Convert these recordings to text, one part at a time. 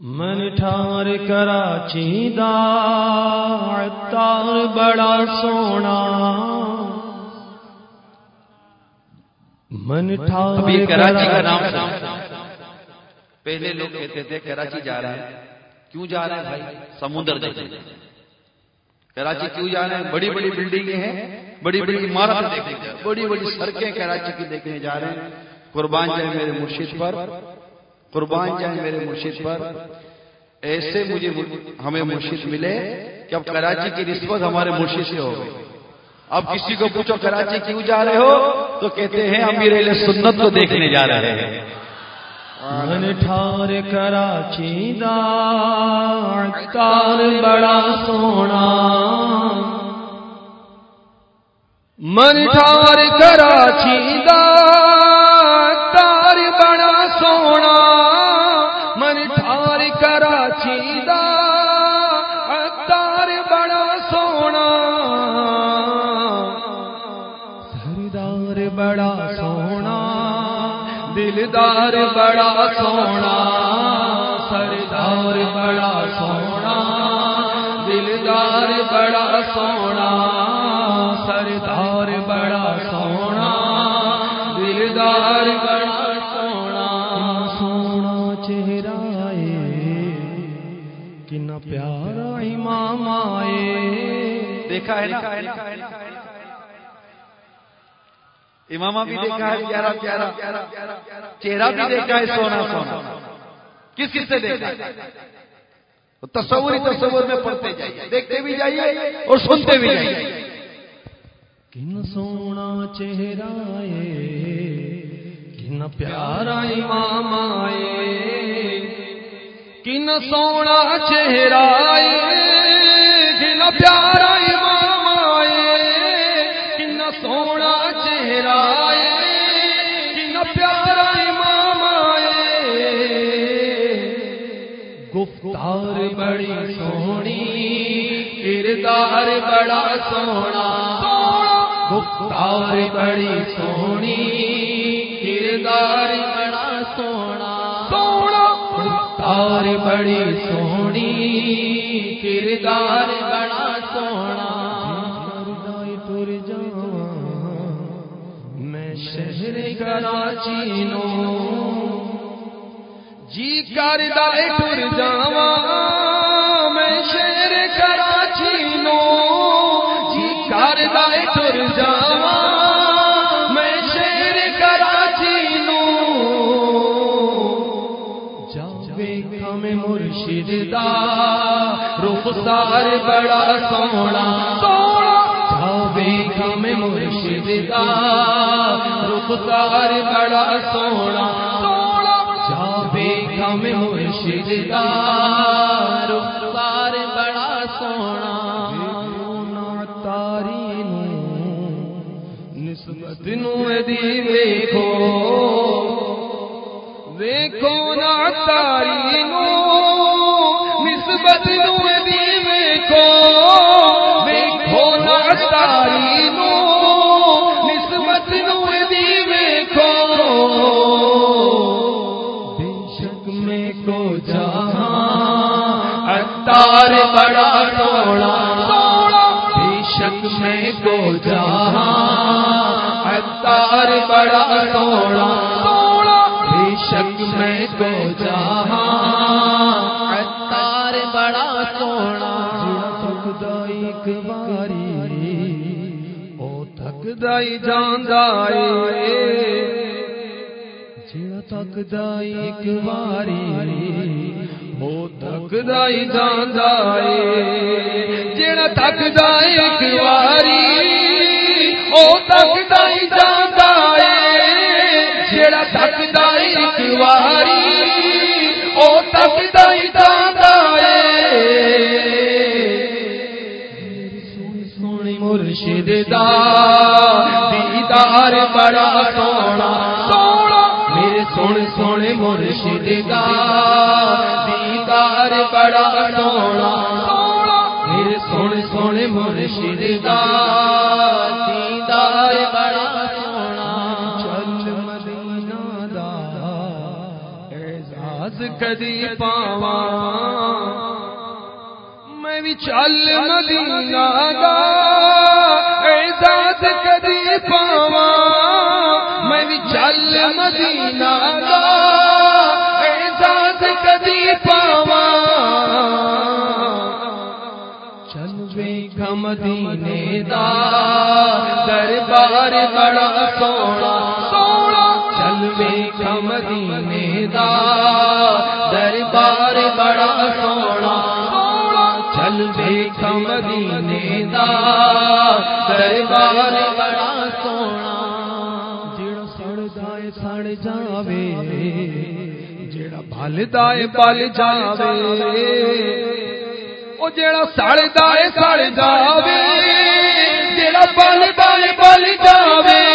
من ٹھار کراچی دا عطار بڑا سونا۔ من ٹھار کراچی کا نام پہلے لوگ کہتے تھے کراچی جا رہے ہیں کیوں جا رہے ہیں بھائی؟ سمندر دیکھنے کراچی کیوں جا رہے ہیں بڑی بڑی بلڈنگیں ہیں بڑی بڑی عمارتیں دیکھنے بڑی بڑی سڑکیں کراچی کی دیکھنے جا رہے ہیں۔ قربان جائے میرے مرشد پر۔ قربان جائیں میرے مرشد پر۔ ایسے مجھے ہمیں مرشد ملے کہ اب کراچی کی نسبت ہمارے مرشد سے ہو گئی۔ اب کسی کو پوچھو کراچی کیوں جا رہے ہو؟ تو کہتے ہیں، ہم میرے لیے سنت کو دیکھنے جا رہے ہیں۔ ٹھار کراچی دا بڑا سونا۔ من ٹھار کراچی دار اور کراچی دا اختار بڑا سونا۔ سردار بڑا سونا، دلدار بڑا سونا۔ سردار بڑا سونا، دلدار بڑا سونا۔ دیکھا ہے امامہ بھی دیکھا ہے پیارا پیارا چہرہ بھی دیکھا ہے سونا سونا۔ کس کس سے دیکھا تصور ہی تصور میں پڑھتے جائیے دیکھتے بھی جائیے اور سنتے بھی جائیے۔ کن سونا چہرہ کن پیارا امام آئے کن سونا چہرہ کن پیارا کردار بڑا سونا گفتار بڑی سونی کردار بڑا سونا سونا گفتار بڑی سونی کردار بڑا سونا شہر کراچی نو جی کر دائے ٹر جاوا دا رخسار بڑا سونا۔ سونا جاوے کم مرشد دا۔ رخسار بڑا سونا۔ سونا جا بیگم مرشد کا رخسار بڑا سونا۔ تاری نسبت نو دی ویکھو۔ اتار بڑا سونا بے شک میں کو جہاں اتار بڑا سونا بے شک میں کو جہاں اتار بڑا سونا تھکدا ایک باری، او تھکدا ہی جاندا اے جڑا تھکدا ایک باری، او تھکدا ہی جاندا اے جڑا تھکدا ایک او تھکدا ہی جاندا اے تھکدا ایک او تھکدا ہی جاندا اے سونی مرشد دا دیدار بڑا سونا سونے مرشد دا دیدار بڑا سونا سونا میرے سونے سونے مرشد دا دیدار بڑا سونا چل مدینہ دا اعزاز کدی پاوا میں بھی چل مدینہ دا اعزاز کدی پاوا میں بھی چل مدینہ دا اعزاز کدی پاوا۔ چل مدینے دا دربار بڑا سونا۔ سونا چل ویکھ مدینے دا دربار بڑا سونا۔ سونا چل ویکھ مدینے دا دربار جڑا بھلدا بل جاوے او جڑا سڑدا ہے سڑ جاوے جڑا بلدا ہے بل جاوے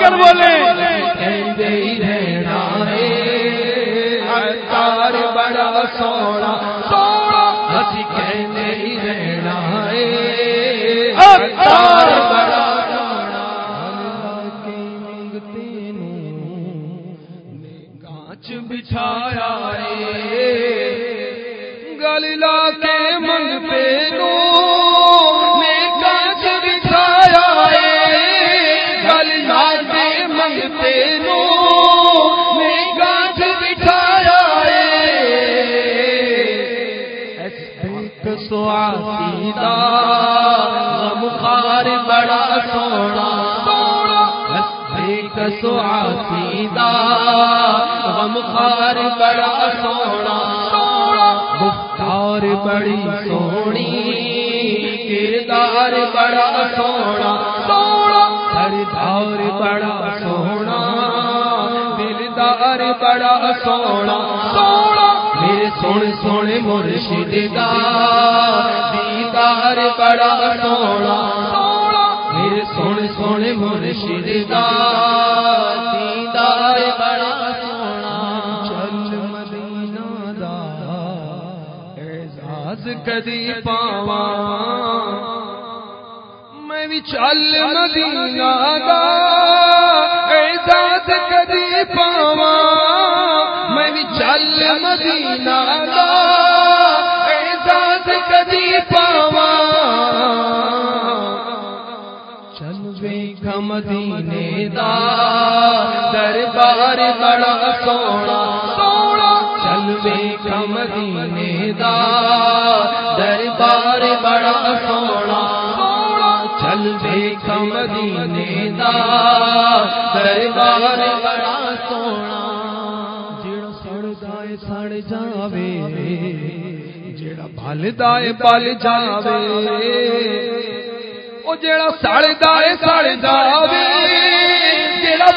کر بولے۔ کہندے اتار بڑا سونا سونا۔ اسی کہندے ہی رہنا اے اتار بڑا سونا۔ منگتے نو گاچ بچھایا ہے۔ ایک سواسی بڑا سونا۔ ایک سواسی دا بڑا سونا۔ گفتار بڑی سونی، کردار بڑا سونا۔ سردار بڑا سونا، دلدار بڑا سونا سونا۔ میرے سونے سونے مرشد دا دیدار بڑا سونا۔ میرے سونے سونے مرشد دا دیدار بڑا سونا۔ چل مدینہ دا اعزاز کدی پاوا میں بھی چل مدینہ دا اعزاز کدی پاوا مدینہ اعزاز کدی پاوا۔ چل ویکھ مدینے دا دربار بڑا سونا۔ سونا چل ویکھ مدینے دا دربار بڑا سونا۔ سونا چل ویکھ مدینے دا دربار بڑا ہے بل جاوے۔ وہ جڑا سڑدا ہے سڑ جاوے جڑا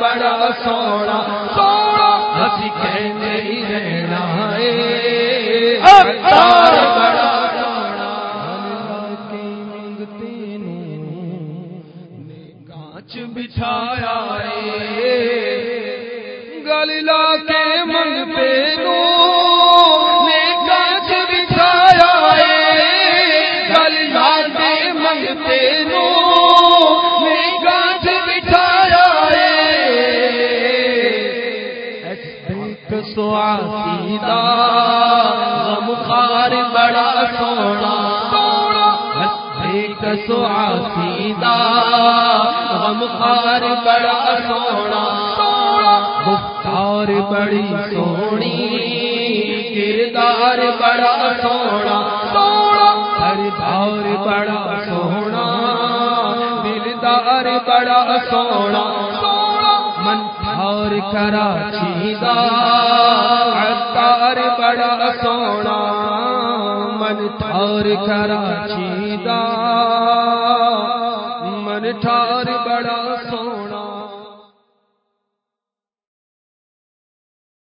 بڑا سونا سونا۔ اسی غم بڑا سونا گفتار بڑی سونی، کردار بڑا سونا ہر بار بڑا سونا، دلدار بڑا سونا من تھار کراچی دا بڑا سونا من تھار کراچی دا ٹھار بڑا